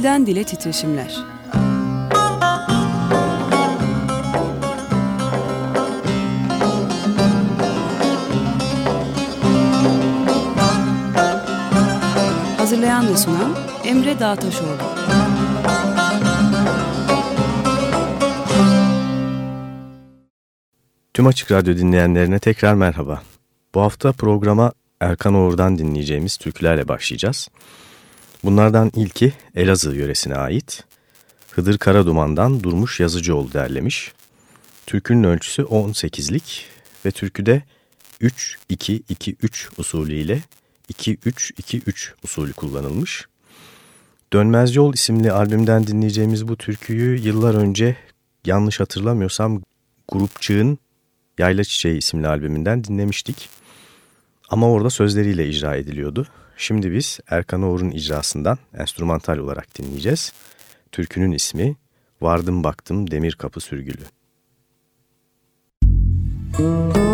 Dilden Dile Titreşimler Hazırlayan ve sunan Emre Dağtaşoğlu Tüm Açık Radyo dinleyenlerine tekrar merhaba. Bu hafta programa Erkan Oğur'dan dinleyeceğimiz türkülerle başlayacağız. Bunlardan ilki Elazığ yöresine ait. Hıdır Karaduman'dan Durmuş Yazıcıoğlu derlemiş. Türkünün ölçüsü 18'lik ve türküde 3-2-2-3 usulü ile 2-3-2-3 usulü kullanılmış. Dönmez Yol isimli albümden dinleyeceğimiz bu türküyü yıllar önce yanlış hatırlamıyorsam Grupçığın Yayla Çiçeği isimli albümünden dinlemiştik. Ama orada sözleriyle icra ediliyordu. Şimdi biz Erkan Oğur'un icrasından enstrümantal olarak dinleyeceğiz. Türkünün ismi Vardım Baktım Demir Kapı Sürgülü. Müzik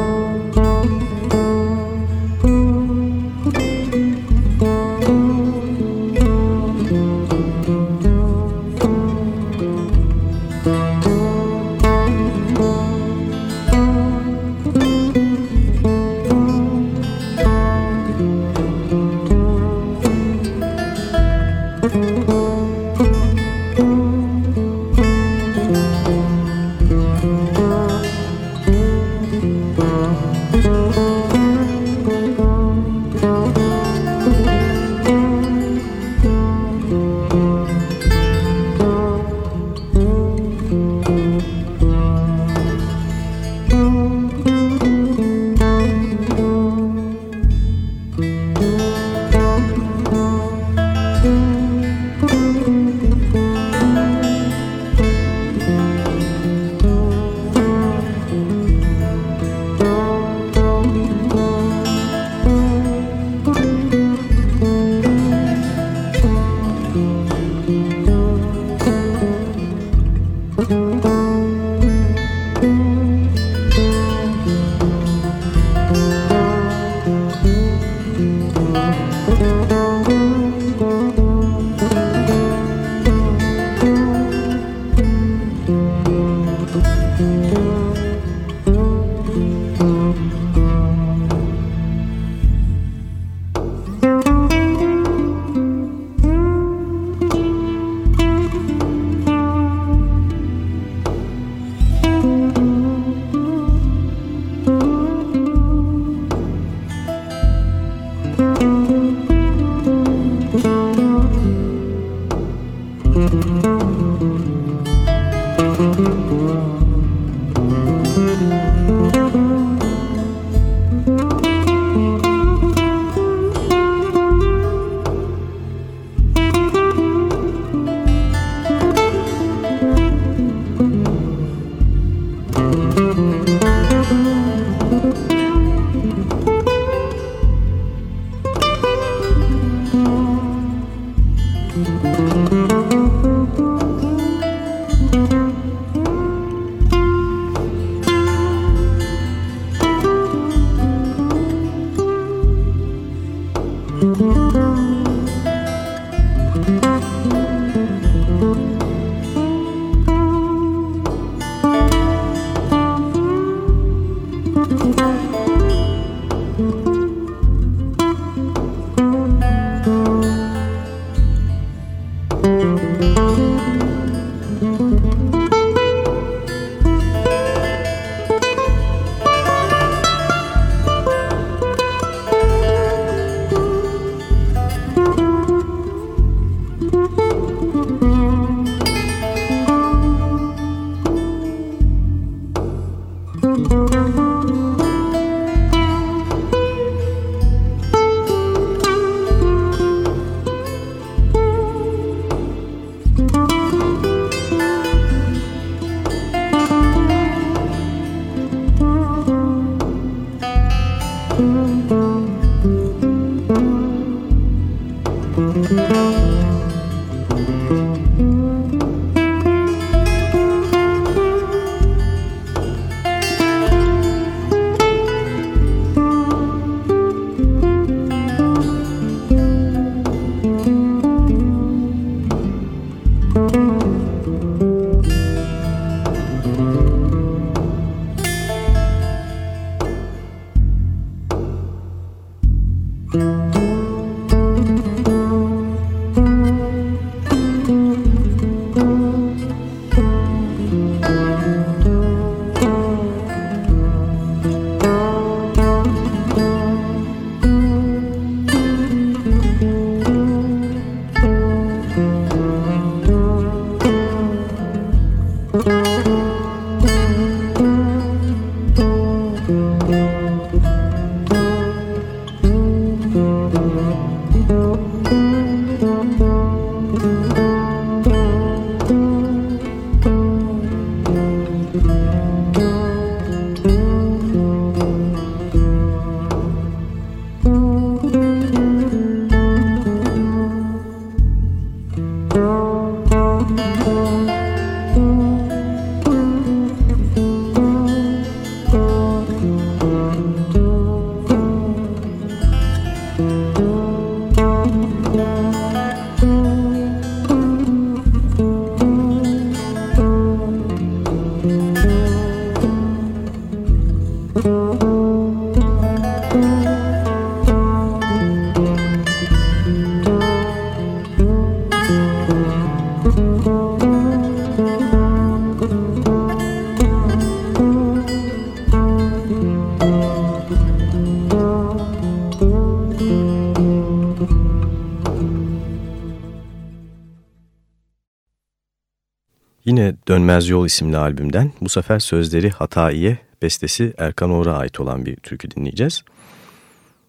Yine Dönmez Yol isimli albümden bu sefer sözleri Hatai'ye, bestesi Erkan Oğur'a ait olan bir türkü dinleyeceğiz.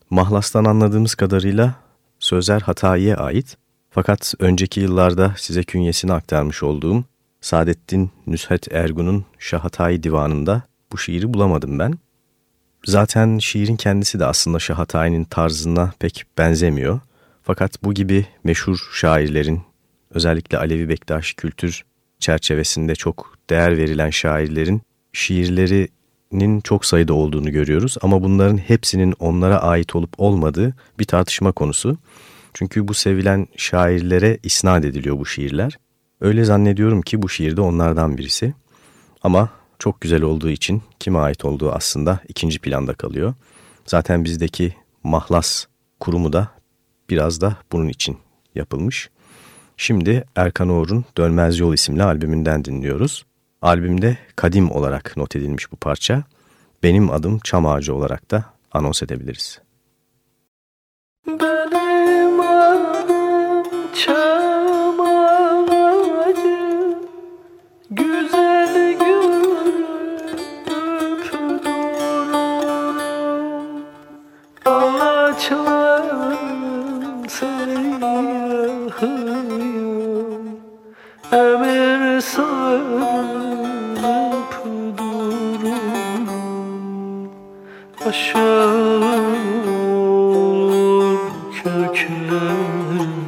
Mahlas'tan anladığımız kadarıyla sözler Hatai'ye ait fakat önceki yıllarda size künyesini aktarmış olduğum Saadettin Nüshet Ergun'un Şahatay Divanı'nda bu şiiri bulamadım ben. Zaten şiirin kendisi de aslında Şahatay'ın tarzına pek benzemiyor. Fakat bu gibi meşhur şairlerin özellikle Alevi Bektaşi kültür çerçevesinde çok değer verilen şairlerin şiirlerinin çok sayıda olduğunu görüyoruz. Ama bunların hepsinin onlara ait olup olmadığı bir tartışma konusu. Çünkü bu sevilen şairlere isnat ediliyor bu şiirler. Öyle zannediyorum ki bu şiir de onlardan birisi. Ama çok güzel olduğu için kime ait olduğu aslında ikinci planda kalıyor. Zaten bizdeki mahlas kurumu da biraz da bunun için yapılmış. Şimdi Erkan Oğur'un Dönmez Yol isimli albümünden dinliyoruz. Albümde kadim olarak not edilmiş bu parça. Benim adım Çam Ağacı olarak da anons edebiliriz. Benim Emir sarıp dururum Aşağı köklerim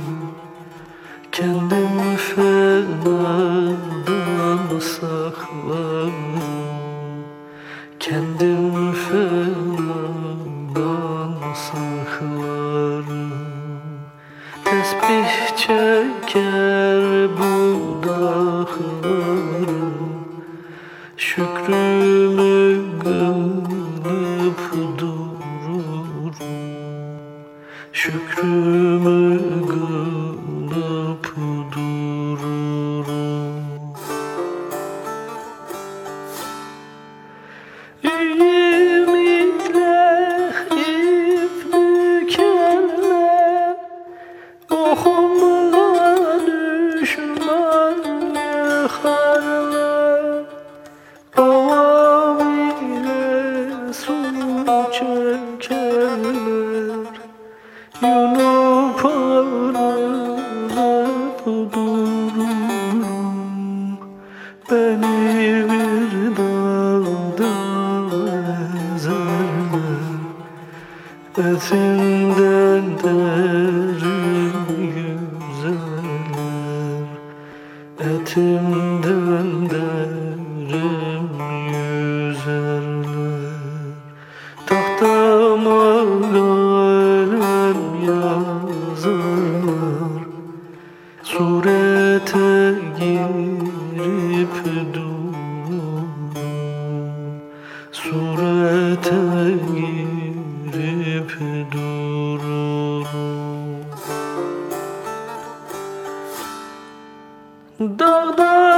Dog, dog.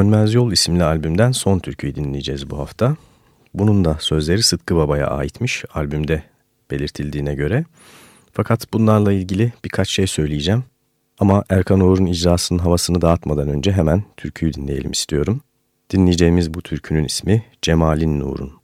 Dönmez Yol isimli albümden son türküyü dinleyeceğiz bu hafta. Bunun da sözleri Sıtkı Baba'ya aitmiş albümde belirtildiğine göre. Fakat bunlarla ilgili birkaç şey söyleyeceğim. Ama Erkan Oğur'un icrasının havasını dağıtmadan önce hemen türküyü dinleyelim istiyorum. Dinleyeceğimiz bu türkünün ismi Cemal'in Nur'un.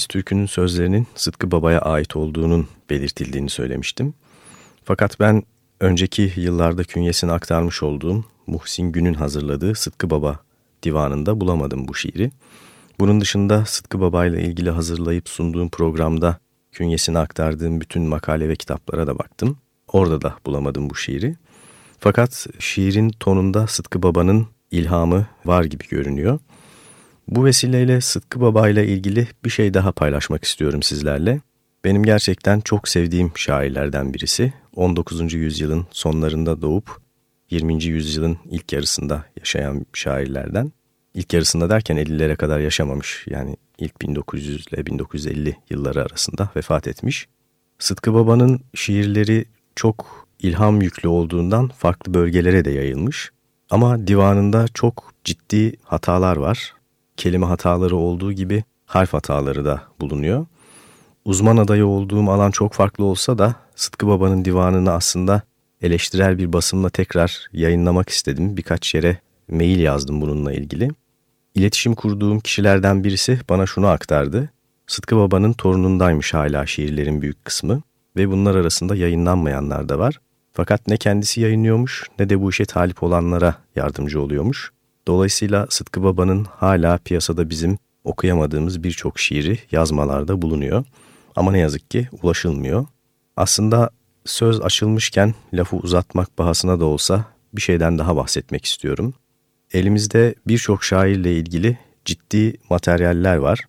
Dinlediğimiz türkünün sözlerinin Sıtkı Baba'ya ait olduğunun belirtildiğini söylemiştim. Fakat ben önceki yıllarda künyesini aktarmış olduğum Muhsin Gün'ün hazırladığı Sıtkı Baba divanında bulamadım bu şiiri. Bunun dışında Sıtkı Baba ile ilgili hazırlayıp sunduğum programda künyesini aktardığım bütün makale ve kitaplara da baktım. Orada da bulamadım bu şiiri. Fakat şiirin tonunda Sıtkı Baba'nın ilhamı var gibi görünüyor. Bu vesileyle Sıtkı Baba ile ilgili bir şey daha paylaşmak istiyorum sizlerle. Benim gerçekten çok sevdiğim şairlerden birisi. 19. yüzyılın sonlarında doğup 20. yüzyılın ilk yarısında yaşayan şairlerden. İlk yarısında derken 50'lere kadar yaşamamış. Yani ilk 1900 ile 1950 yılları arasında vefat etmiş. Sıtkı Baba'nın şiirleri çok ilham yüklü olduğundan farklı bölgelere de yayılmış. Ama divanında çok ciddi hatalar var. Kelime hataları olduğu gibi harf hataları da bulunuyor. Uzman adayı olduğum alan çok farklı olsa da Sıtkı Baba'nın divanını aslında eleştirel bir basımla tekrar yayınlamak istedim. Birkaç yere mail yazdım bununla ilgili. İletişim kurduğum kişilerden birisi bana şunu aktardı. Sıtkı Baba'nın torunundaymış hala şiirlerin büyük kısmı ve bunlar arasında yayınlanmayanlar da var. Fakat ne kendisi yayınlıyormuş ne de bu işe talip olanlara yardımcı oluyormuş. Dolayısıyla Sıtkı Baba'nın hala piyasada bizim okuyamadığımız birçok şiiri yazmalarda bulunuyor. Ama ne yazık ki ulaşılmıyor. Aslında söz açılmışken lafı uzatmak bahasına da olsa bir şeyden daha bahsetmek istiyorum. Elimizde birçok şairle ilgili ciddi materyaller var.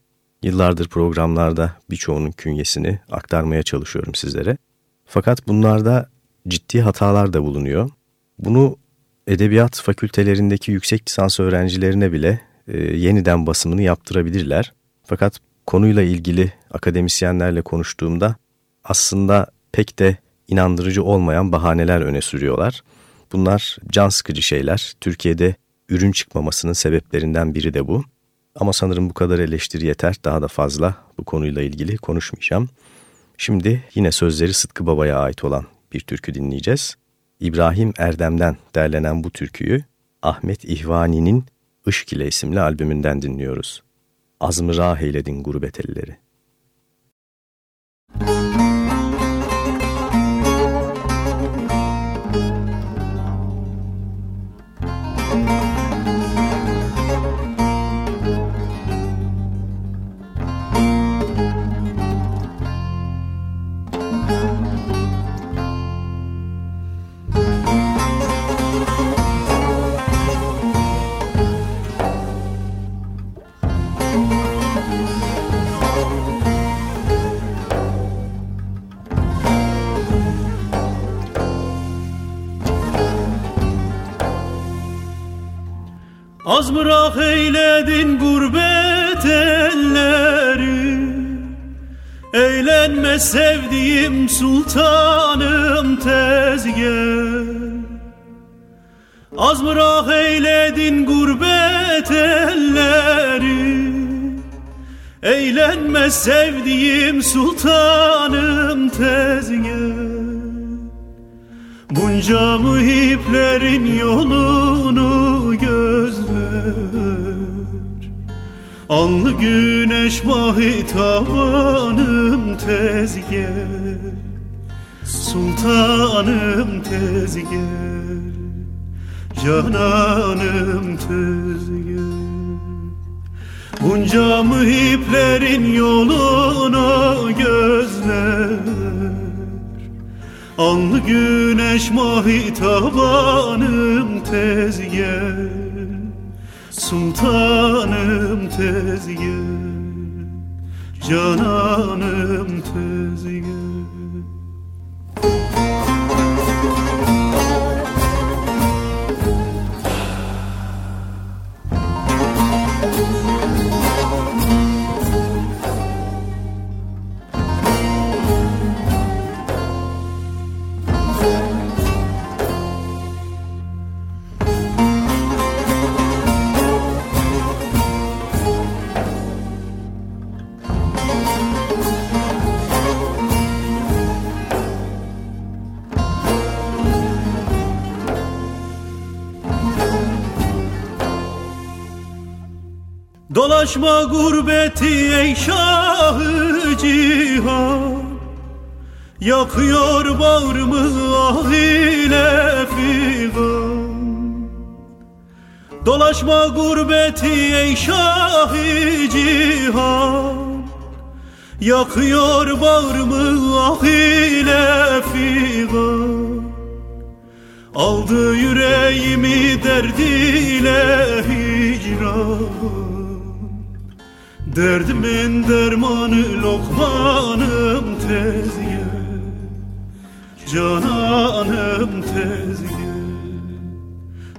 Yıllardır programlarda birçoğunun künyesini aktarmaya çalışıyorum sizlere. Fakat bunlarda ciddi hatalar da bulunuyor. Bunu edebiyat fakültelerindeki yüksek lisans öğrencilerine bile e, yeniden basımını yaptırabilirler. Fakat konuyla ilgili akademisyenlerle konuştuğumda aslında pek de inandırıcı olmayan bahaneler öne sürüyorlar. Bunlar can sıkıcı şeyler. Türkiye'de ürün çıkmamasının sebeplerinden biri de bu. Ama sanırım bu kadar eleştiri yeter. Daha da fazla bu konuyla ilgili konuşmayacağım. Şimdi yine sözleri Sıtkı Baba'ya ait olan bir türkü dinleyeceğiz. İbrahim Erdem'den derlenen bu türküyü Ahmet İhvani'nin Işk ile isimli albümünden dinliyoruz. Azmı rah eyledin gurbet elleri. Az bırak eyledin gurbet elleri. Eğlenme sevdiğim sultanım tez gel Az bırak eyledin gurbet elleri. Eğlenme sevdiğim sultanım tez gel Bunca muhiplerin yolunu gözler. Allı güneş mahitabanım tez gel Sultanım tez Cananım tez Bunca muhiplerin yolunu gözler Allı güneş mahitabanım tez gel Sultanım tez gel Cananım tez gel Dolaşma gurbeti ey şahı cihan Yakıyor bağrımı ah ile figan. Dolaşma gurbeti ey şahı cihan Yakıyor bağrımı ah ile figan. Aldı yüreğimi derdiyle hicran Derdimin dermanı lokmanım tez gel Cananım tez gel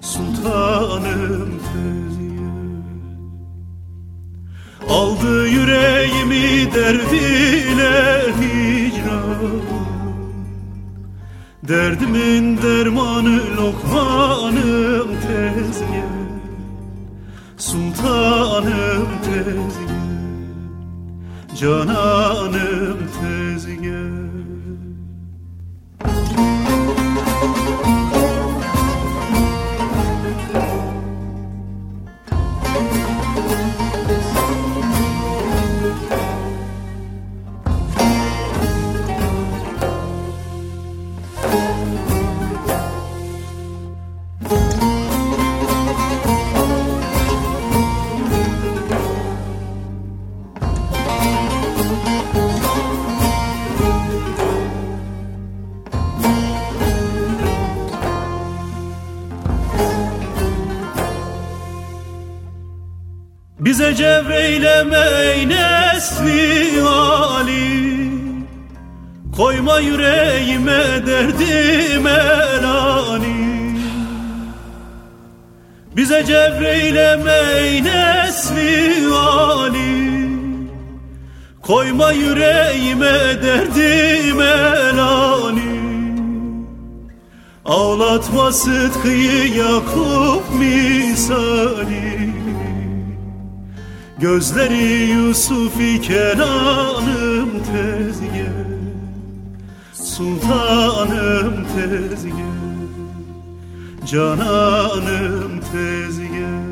Sultanım tez gel Aldı yüreğimi derdiyle hicran. Derdimin dermanı lokmanım tez gel Sultanım tez gel Cananım tez Bize cevreyleme ey nesli hali Koyma yüreğime derdime lani Bize cevreyleme ey nesli hali Koyma yüreğime derdime lani Ağlatma Sıtkı'yı Yakup misali Gözleri Yusuf iken hanım tez gel Sultanım tez gel Cananım tez gel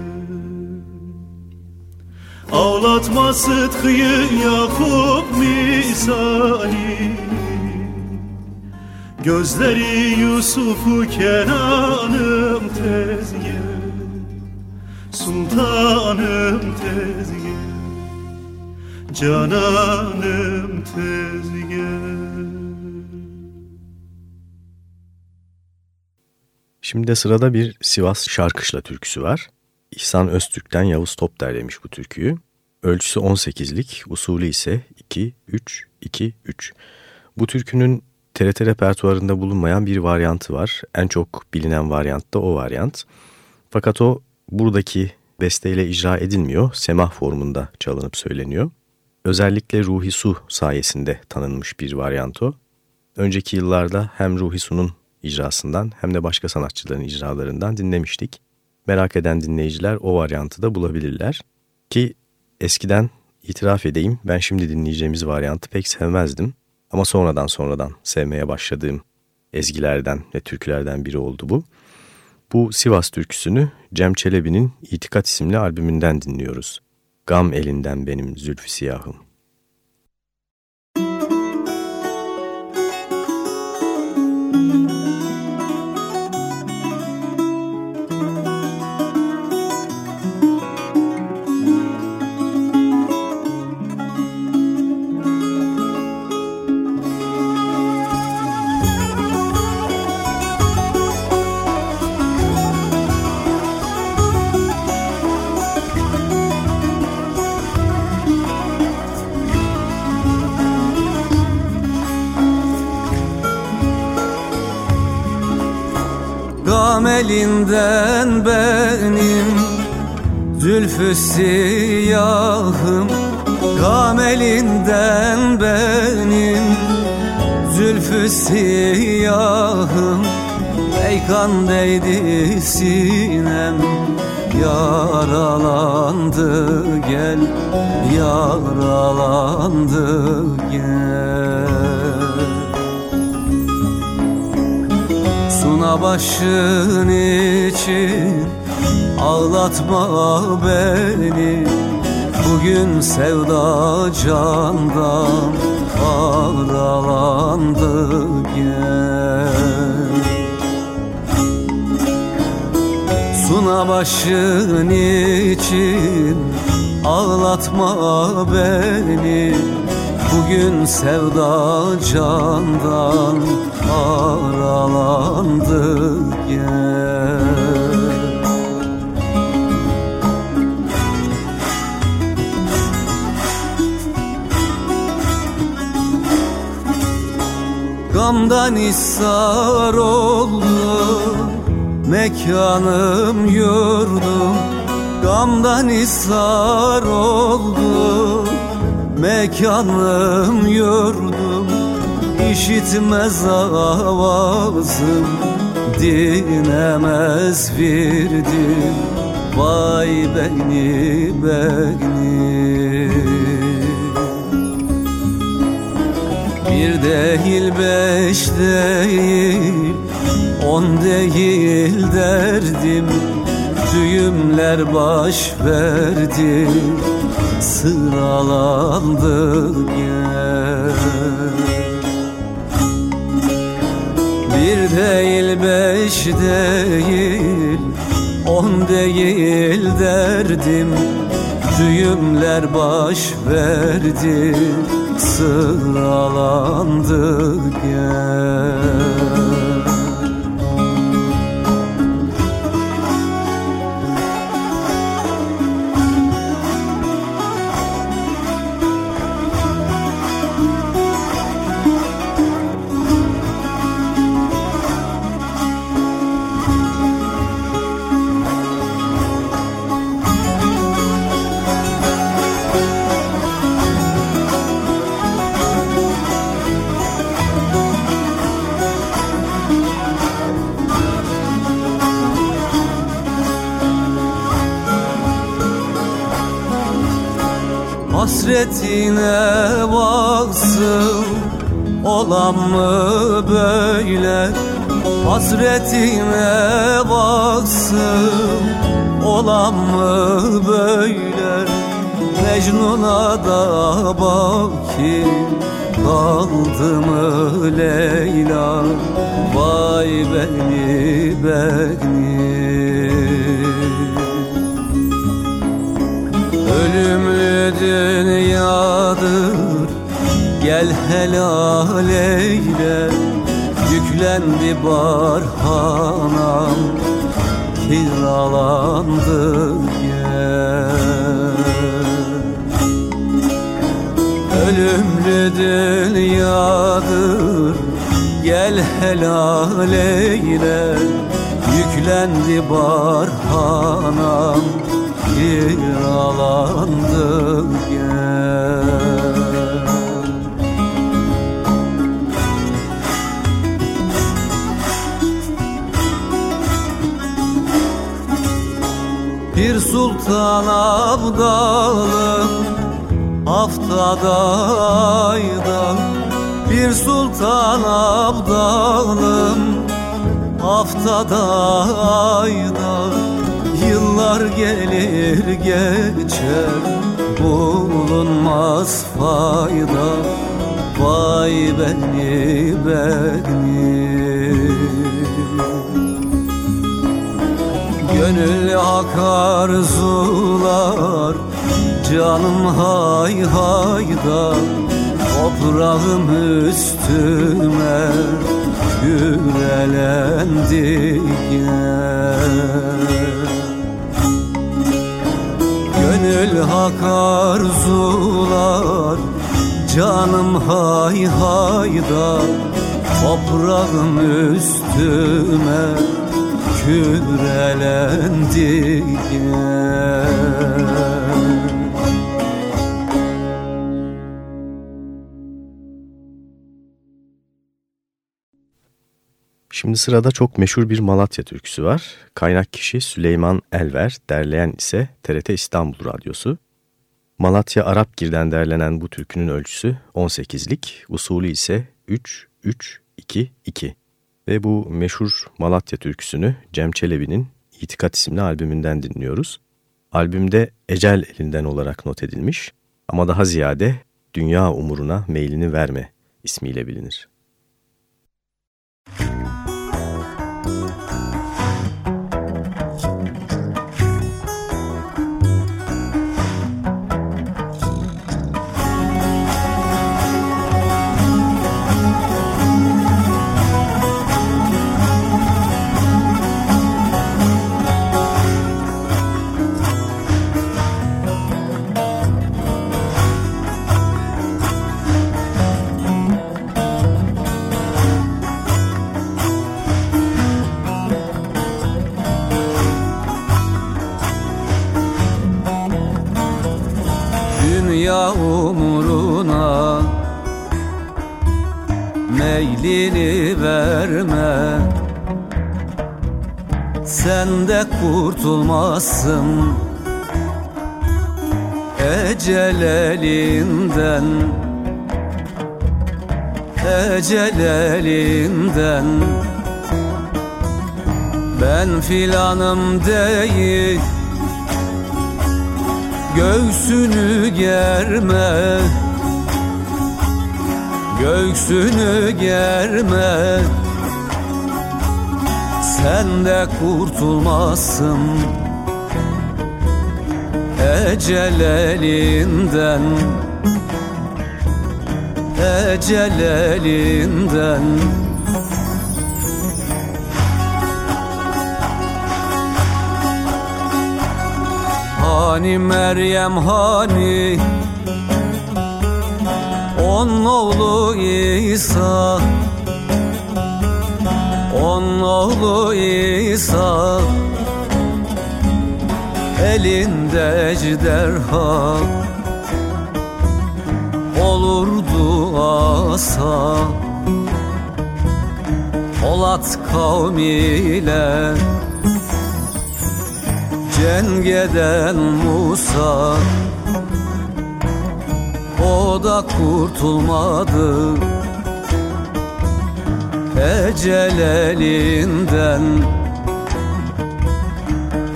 Ağlatma Sıtkı'yı Yakup misali. Gözleri Yusuf'u Kenan'ım tez gel Sultanım tez gel Cananım tez gel Şimdi de sırada bir Sivas Şarkışla türküsü var. İhsan Öztürk'ten Yavuz Top derlemiş bu türküyü. Ölçüsü 18'lik, usulü ise 2-3-2-3. Bu türkünün TRT repertuarında bulunmayan bir varyantı var. En çok bilinen varyant da o varyant. Fakat o buradaki besteyle icra edilmiyor. Semah formunda çalınıp söyleniyor. Özellikle Ruhi Su sayesinde tanınmış bir varyant o. Önceki yıllarda hem Ruhi Su'nun icrasından hem de başka sanatçıların icralarından dinlemiştik. Merak eden dinleyiciler o varyantı da bulabilirler. Ki eskiden itiraf edeyim ben şimdi dinleyeceğimiz varyantı pek sevmezdim. Ama sonradan sonradan sevmeye başladığım ezgilerden ve türkülerden biri oldu bu. Bu Sivas türküsünü Cem Çelebi'nin İtikat isimli albümünden dinliyoruz. Gam elinden benim zülfü siyahım. Elinden benim Zülfü siyahım Gam elinden benim Zülfü siyahım Beykan değdi sinem Yaralandı gel Yaralandı Suna başın için ağlatma beni. Bugün sevda candan aralandı gel. Suna başın için ağlatma beni. Bugün sevda candan aralandı gel. Gamdan ishar oldu Mekanım yurdum Gamdan ishar oldu Mekanım yurdum işitmez avazım Dinemez virdim Vay beni beni. Bir değil beş değil On değil derdim. Düğümler baş verdi Sıralandı gel Bir değil beş değil On değil derdim. Düğümler baş verdi Sıralandı gel Hasretine baksın Olan mı böyle? Hasretine baksın Olan mı böyle? Mecnun'a da baki Kaldı mı Leyla? Vay beni beni Ölümlü dünyadır Gel helal eyle. Yüklendi barhanam Kiralandı gel Ölümlü dünyadır Gel helal eyle. Yüklendi barhanam Kiralandı gel. Bir sultan abdalım Haftada ayda Bir sultan abdalım Haftada ayda Yıllar gelir geçer Bulunmaz fayda. Vay beni beni. Gönül akar zular Canım hay hayda. Toprağım üstüme Gürelendi gel Gönül hakar zular Canım hay hayda Toprağım üstüme Kürelendi gel Şimdi sırada çok meşhur bir Malatya türküsü var. Kaynak kişi Süleyman Elver, derleyen ise TRT İstanbul Radyosu. Malatya Arapgir'den derlenen bu türkünün ölçüsü 18'lik, usulü ise 3-3-2-2. Ve bu meşhur Malatya türküsünü Cem Çelebi'nin İtikat isimli albümünden dinliyoruz. Albümde Ecel elinden olarak not edilmiş ama daha ziyade Dünya umuruna meylini verme ismiyle bilinir. Verme Sen de kurtulmazsın. Ecel elinden Ecel elinden. Ben filanım değil Göğsünü germe. Göğsünü germe Sen de kurtulmazsın. Ecel elinden Ecel elinden. Hani Meryem hani On oğlu İsa On oğlu İsa Elinde ejderha. Olurdu asa Polat kavmiyle. Cengeden Musa O da kurtulmadı Ecel elinden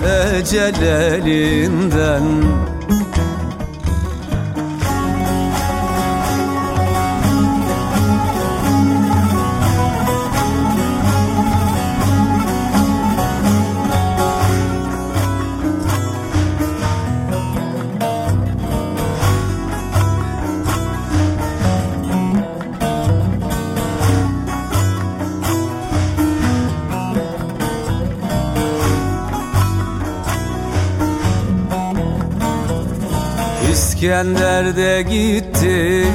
Ecel elinden İskender de gitti.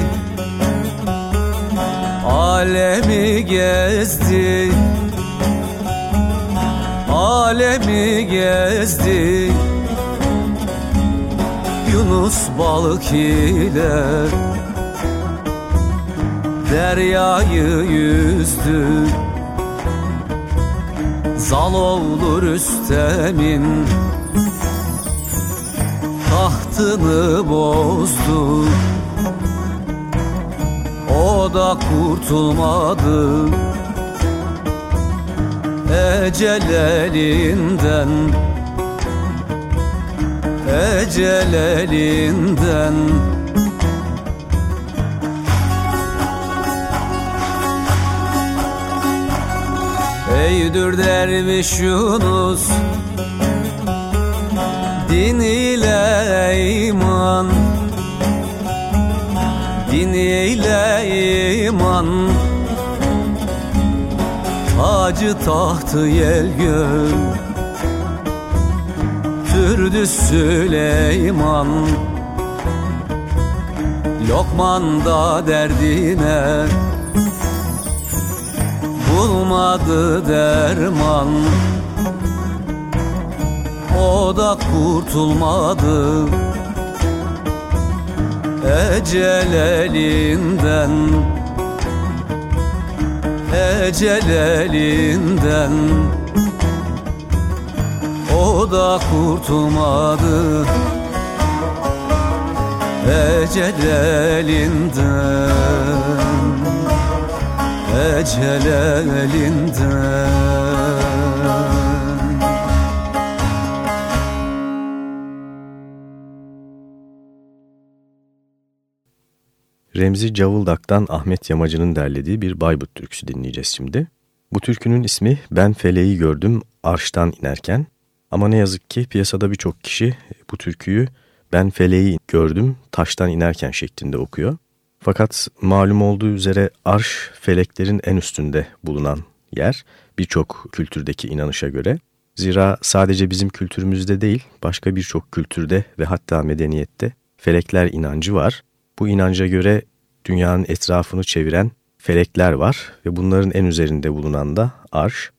Alemi gezdi. Alemi gezdi. Yunus balık ile Deryayı yüzdü. Zaloğlu Rüstem'in tahtını bozdu. O da kurtulmadı. Ecel elinden Ecel elinden Eydür derviş Yunus Din ile iman. Din ile iman. Tacı tahtı yel gök Türdü Süleyman. Lokman da derdine. Bulmadı derman o da kurtulmadı. Ecel elinden Ecel elinden O da kurtulmadı. Ecel elinden Ecel elinden Remzi Cavıldak'tan Ahmet Yamacı'nın derlediği bir Bayburt türküsü dinleyeceğiz şimdi. Bu türkünün ismi Ben Feleği Gördüm Arş'tan inerken ama ne yazık ki piyasada birçok kişi bu türküyü Ben Feleği Gördüm Taştan inerken şeklinde okuyor. Fakat malum olduğu üzere arş feleklerin en üstünde bulunan yer birçok kültürdeki inanışa göre. Zira sadece bizim kültürümüzde değil başka birçok kültürde ve hatta medeniyette felekler inancı var. Bu inanca göre dünyanın etrafını çeviren felekler var ve bunların en üzerinde bulunan da arş.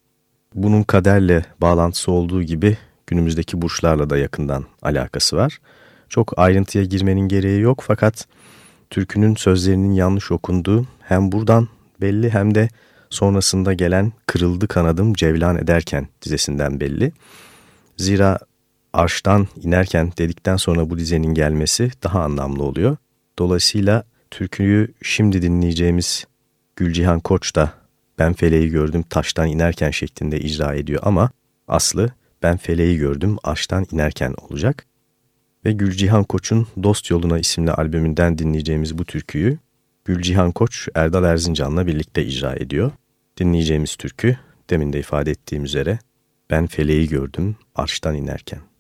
Bunun kaderle bağlantısı olduğu gibi günümüzdeki burçlarla da yakından alakası var. Çok ayrıntıya girmenin gereği yok fakat türkünün sözlerinin yanlış okunduğu hem buradan belli hem de sonrasında gelen Kırıldı Kanadım Cevlan Ederken dizesinden belli. Zira arştan inerken dedikten sonra bu dizenin gelmesi daha anlamlı oluyor. Dolayısıyla türküyü şimdi dinleyeceğimiz Gülcihan Koç da ben feleği gördüm taştan inerken şeklinde icra ediyor ama aslı ben feleği gördüm aştan inerken olacak. Ve Gülcihan Koç'un Dost Yoluna isimli albümünden dinleyeceğimiz bu türküyü Gülcihan Koç Erdal Erzincan'la birlikte icra ediyor. Dinleyeceğimiz türkü demin de ifade ettiğim üzere ben feleği gördüm arştan inerken.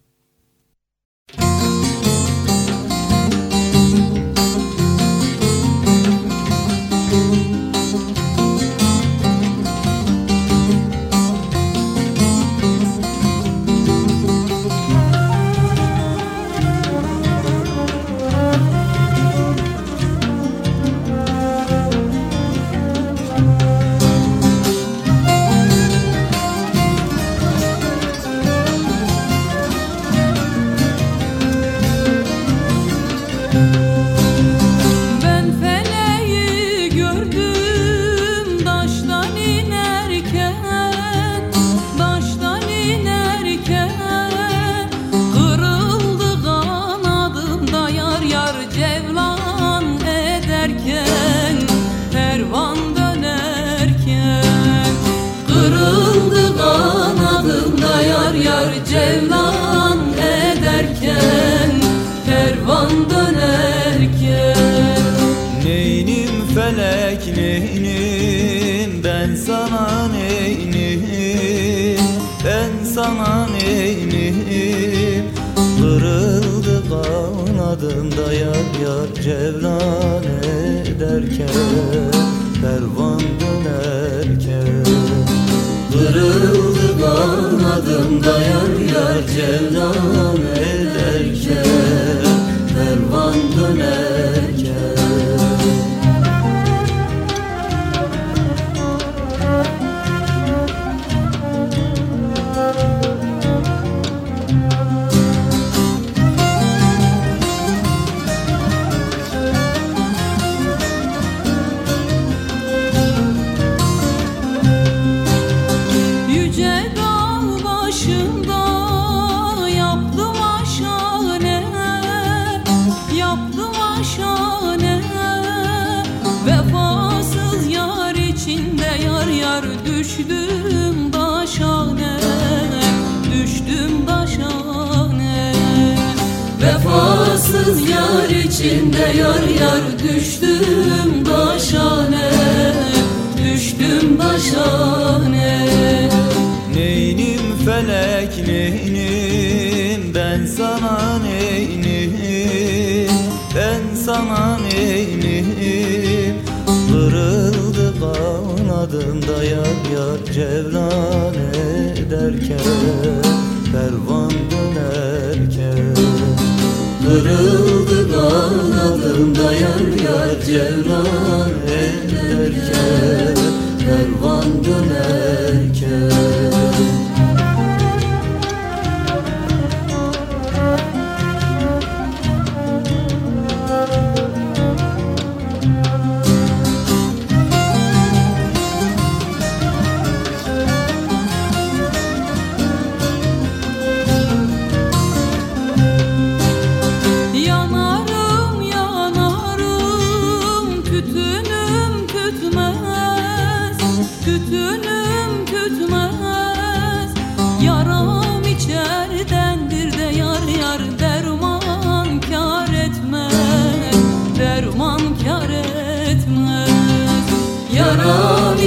Kanadımda yar yar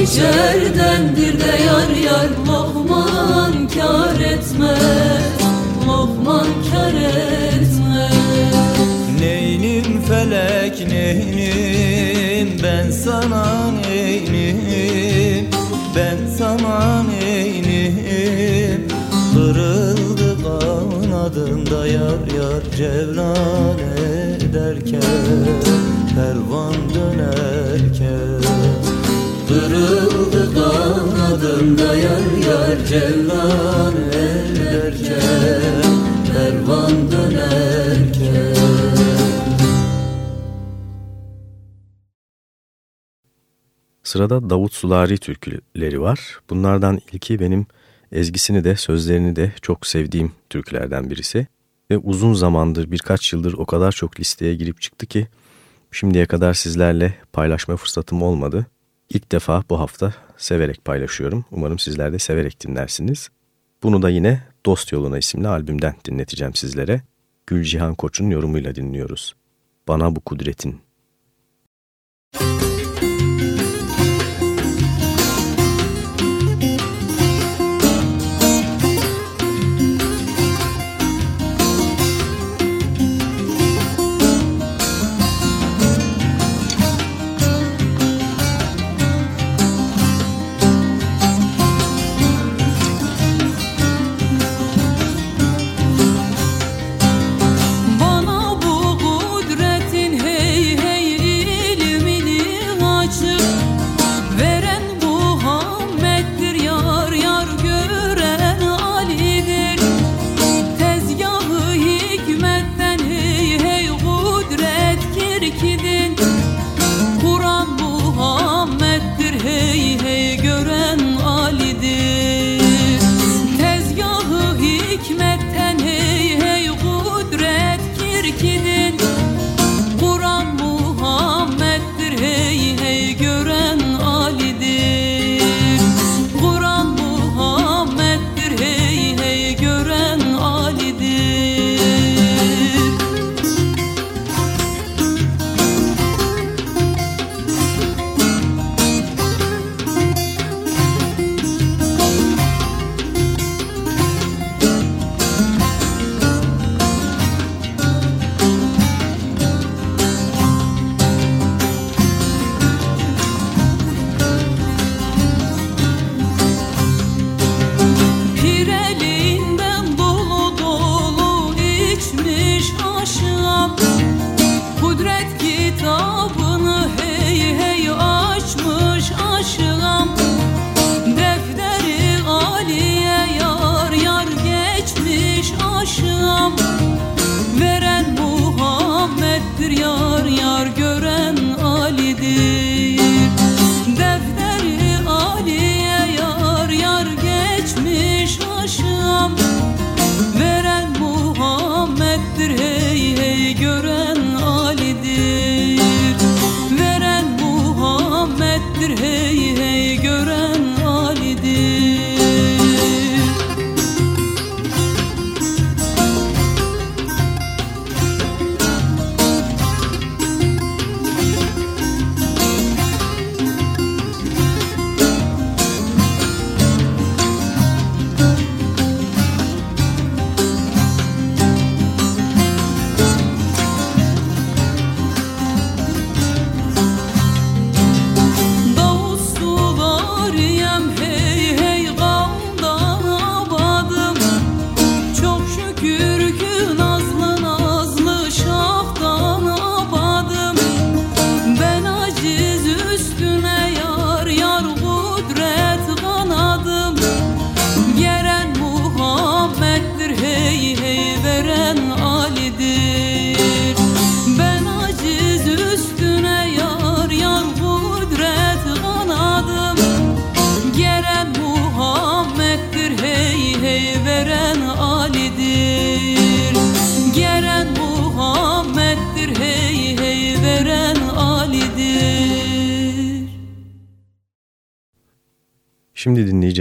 Yaram içerdendir de yar yar Lokman kar etmez Lokman kar etmez. Neynim felek neynim ben sana neynim? Ben sana neynim? Kırıldı kanadımda yar yar cevlan ederken Pervan dönerken kanadımda yar yar cevlan ederken Kervan dönerken Sırada Davut Sulari türküleri var. Bunlardan ilki benim ezgisini de sözlerini de çok sevdiğim türkülerden birisi. Ve uzun zamandır birkaç yıldır o kadar çok listeye girip çıktı ki şimdiye kadar sizlerle paylaşma fırsatım olmadı. İlk defa bu hafta severek paylaşıyorum. Umarım sizler de severek dinlersiniz. Bunu da yine Dost Yoluna isimli albümden dinleteceğim sizlere. Gülcihan Koç'un yorumuyla dinliyoruz. Bana bu kudretin. Bana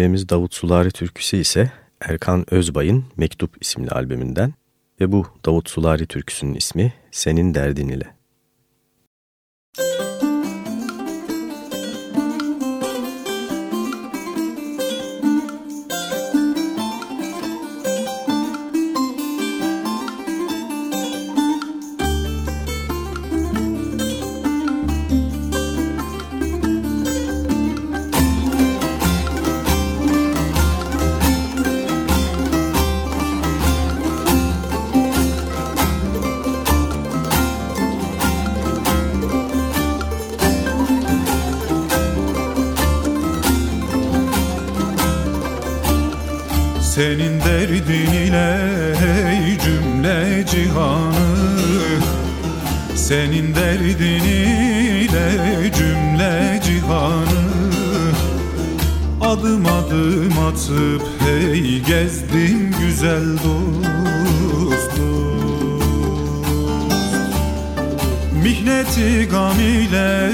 dinleyeceğimiz Davut Sulari türküsü ise Erkan Özbay'ın Mektup isimli albümünden ve bu Davut Sulari türküsünün ismi Senin Derdin ile. Senin derdin ile hey cümle cihanı. Senin derdin ile cümle cihanı. Adım adım atıp hey gezdim güzel dost Mihneti gam ile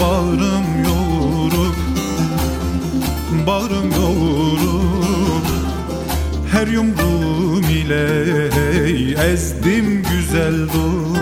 bağrım yoğurup Bağrım yoğurup her yumruğum ile ezdim güzel dost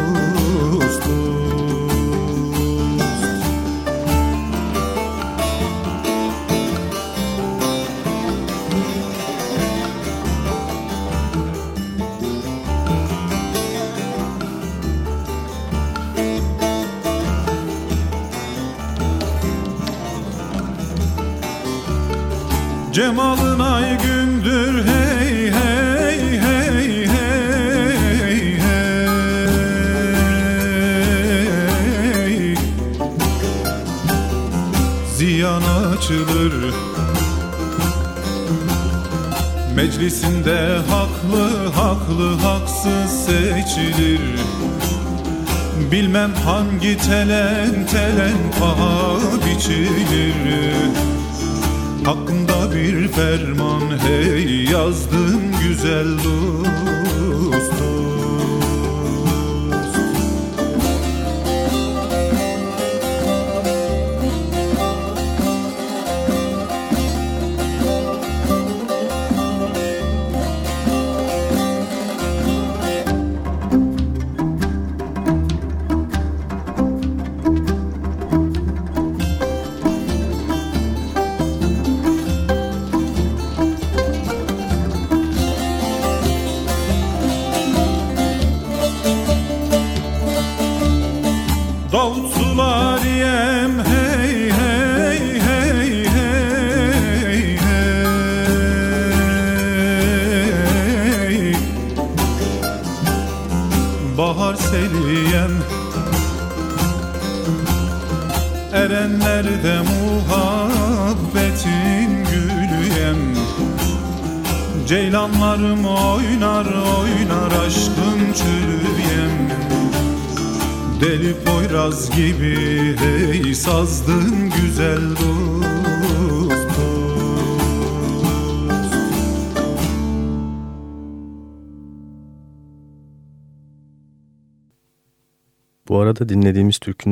haklı haklı haksız seçilir. Bilmem hangi telen telen paha biçilir. Hakkında bir ferman hey yazdım güzel dost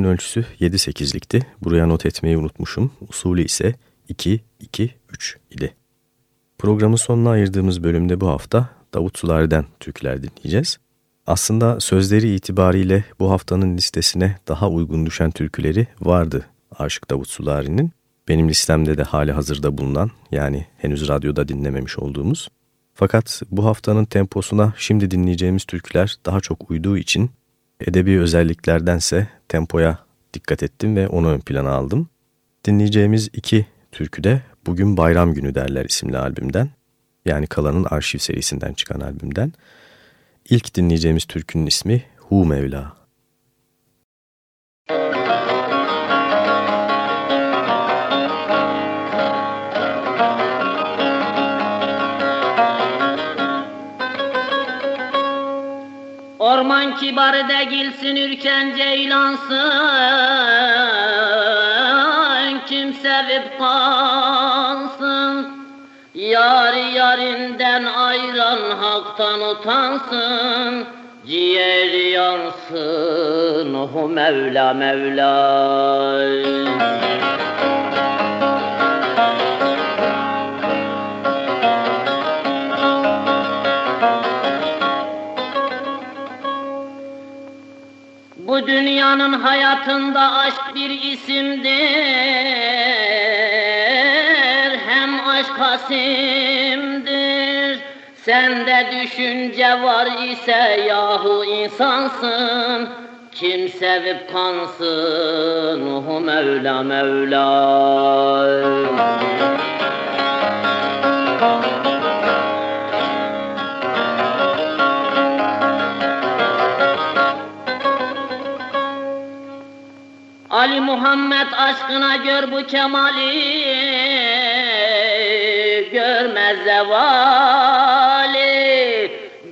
türkünün ölçüsü 7-8'likti. Buraya not etmeyi unutmuşum. Usulü ise 2-2-3 idi. Programın sonuna ayırdığımız bölümde bu hafta Davut Sulari'den türküler dinleyeceğiz. Aslında sözleri itibariyle bu haftanın listesine daha uygun düşen türküleri vardı Aşık Davut Sulari'nin. Benim listemde de hali hazırda bulunan yani henüz radyoda dinlememiş olduğumuz. Fakat bu haftanın temposuna şimdi dinleyeceğimiz türküler daha çok uyduğu için edebi özelliklerdense tempoya dikkat ettim ve onu ön plana aldım. Dinleyeceğimiz iki türkü de Bugün Bayram Günü derler isimli albümden. Yani Kalan'ın arşiv serisinden çıkan albümden. İlk dinleyeceğimiz türkünün ismi Hu Mevla. Orman kibarı değilsin ürken ceylansın. Kim sevip kalsın Yar yarinden ayran haktan utansın. Ciğer yansın o Mevla Mevla Bu dünyanın hayatında aşk bir isimdir. Hem aşk hasimdir. Sende düşünce var ise yahu insansın. Kim sevip kansın? O Mevla Mevla Muhammed aşkına gör bu kemali Görmez zevali.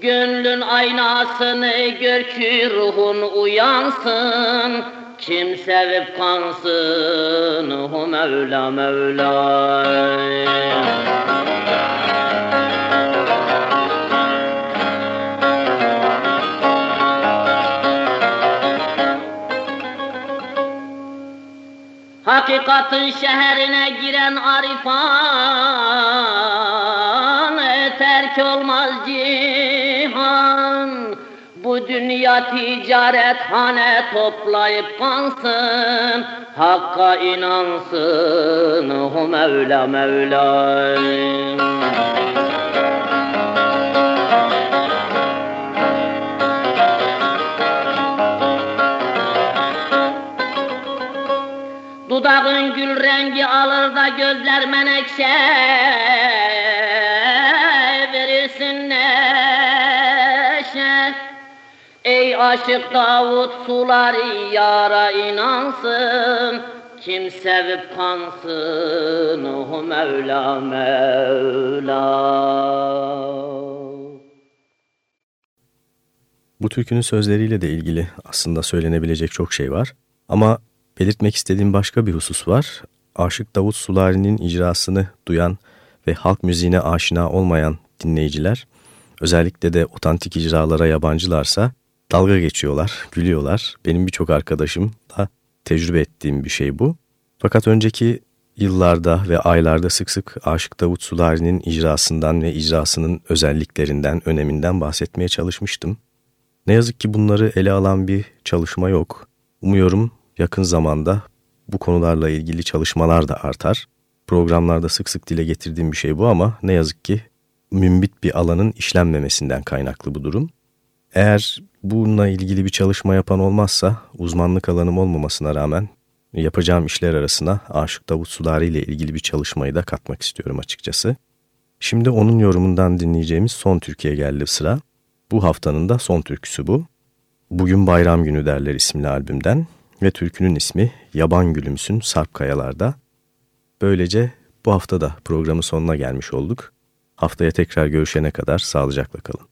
Gönlün aynasını gör ki ruhun uyansın Kim sevip kansın? O Mevla Mevla Hakikatın şehrine giren arifan terk olmaz cihan. Bu dünya ticarethane toplayıp kansın Hakka inansın o Mevla Mevla Dudağın gül rengi alır da gözler menekşe. Verirsin neşe. Ey aşık Davut suları yara inansın. Kim sevip kansın o Mevla Mevla. Bu türkünün sözleriyle de ilgili aslında söylenebilecek çok şey var. Ama belirtmek istediğim başka bir husus var. Aşık Davut Sulari'nin icrasını duyan ve halk müziğine aşina olmayan dinleyiciler, özellikle de otantik icralara yabancılarsa dalga geçiyorlar, gülüyorlar. Benim birçok arkadaşım da tecrübe ettiğim bir şey bu. Fakat önceki yıllarda ve aylarda sık sık Aşık Davut Sulari'nin icrasından ve icrasının özelliklerinden, öneminden bahsetmeye çalışmıştım. Ne yazık ki bunları ele alan bir çalışma yok. Umuyorum yakın zamanda bu konularla ilgili çalışmalar da artar. Programlarda sık sık dile getirdiğim bir şey bu ama ne yazık ki mümbit bir alanın işlenmemesinden kaynaklı bu durum. Eğer bununla ilgili bir çalışma yapan olmazsa uzmanlık alanım olmamasına rağmen yapacağım işler arasına Aşık Davut Sudari ile ilgili bir çalışmayı da katmak istiyorum açıkçası. Şimdi onun yorumundan dinleyeceğimiz son Türkiye geldi sıra. Bu haftanın da son türküsü bu. Bugün Bayram Günü derler isimli albümden ve türkünün ismi Yaban Gülümsün Sarp Kayalar'da. Böylece bu hafta da programın sonuna gelmiş olduk. Haftaya tekrar görüşene kadar sağlıcakla kalın.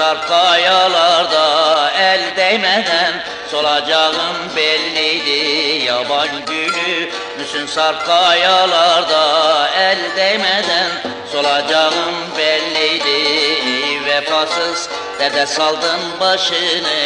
Sarp kayalarda El değmeden solacağım belliydi. Yaban gülü müsün sarp kayalarda El değmeden solacağım belliydi. Vefasız dede saldın başını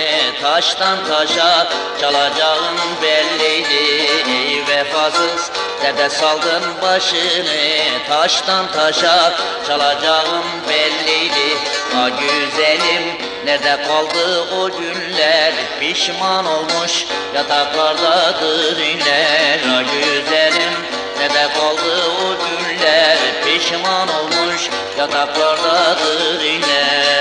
Taştan taşa çalacağım belliydi. Vefasız dede saldın başını Taştan taşa çalacağım belliydi Ha güzelim nerede kaldı o günler Pişman olmuş yataklardadır inler Ha güzelim nerede kaldı o günler Pişman olmuş yataklardadır inler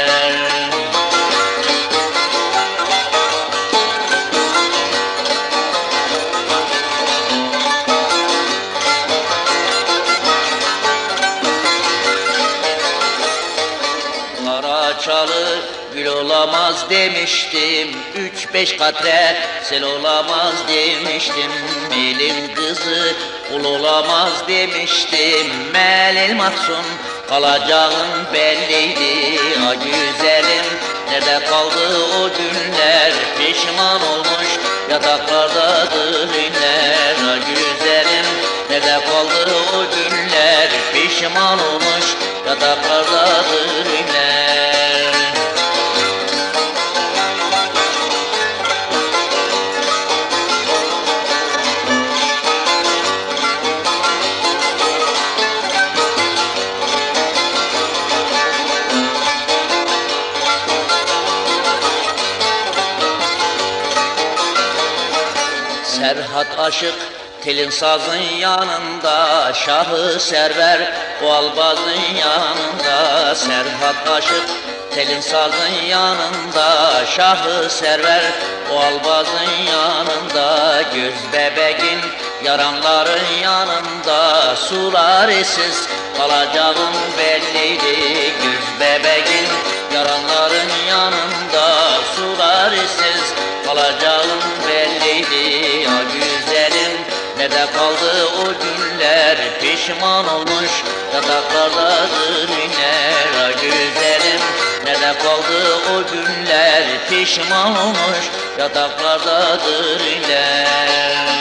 demiştim Üç beş katre sel olamaz demiştim. Melin kızı kul olamaz demiştim. Melil mahzun kalacağın belliydi. Ha güzelim nerede kaldı o günler? Pişman olmuş yataklarda dünler Ha güzelim nerede kaldı o günler? Pişman olmuş yataklarda dünler aşık telin sazın yanında Şahı server o albazın yanında. Serhat aşık telin sazın yanında Şahı server o albazın yanında. Göz bebeğin yaranların yanında Sular esiz kalacağın belliydi. Göz bebeğin yaranların yanında Sular esiz kalacağın nerede kaldı o günler Pişman olmuş yataklarda dürüner Ya güzelim nerede kaldı o günler Pişman olmuş yataklarda dürüner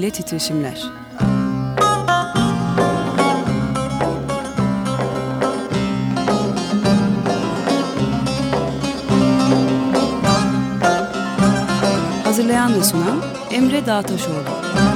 Dile titreşimler. Hazırlayan ve sunan Emre Dağtaşoğlu.